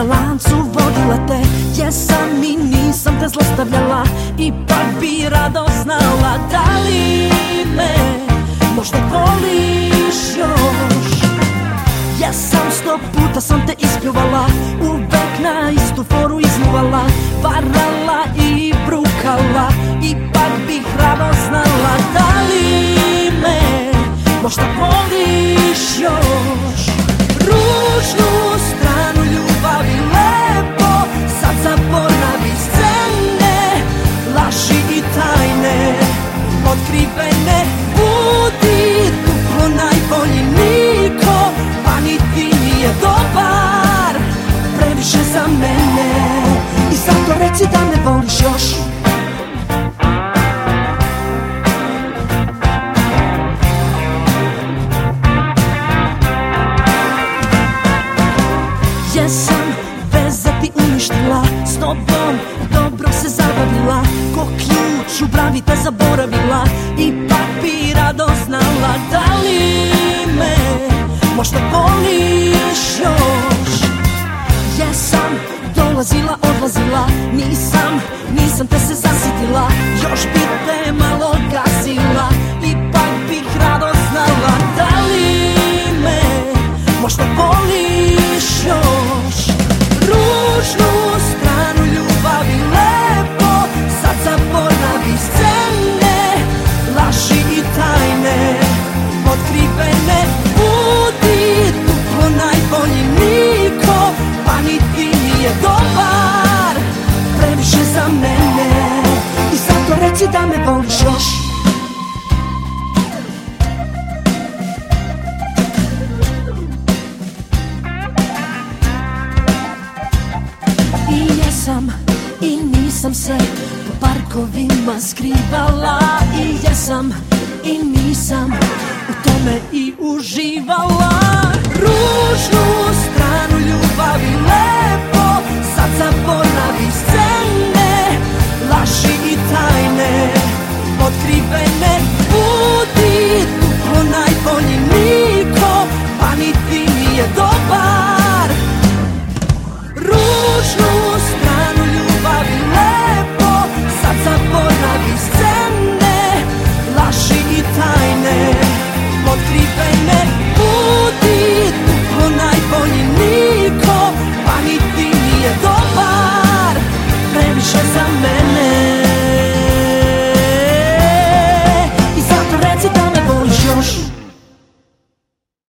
Na lancu vodila te. Jesam i nisam te zlostavljala Ipak bi rado znala Da li me možda voliš još. Jesam sto puta sam te ispljuvala Uvek na istu foru izmuvala Varala i brukala. Ipak bih rado znala Da li me možda voliš tobom dobro se zabavila. Ko ključ u bravi te zaboravila Ipak bi rado znala Da li me možda voliš još? Jesam dolazila, odlazila Nisam, nisam te se zasitila. Još bi te malo gasila Ipak bih rado znala. Da li me možda voliš zato reci da me voliš još. I jesam i nisam se po parkovima skrivala. I jesam i nisam u tome i uživala sleep at.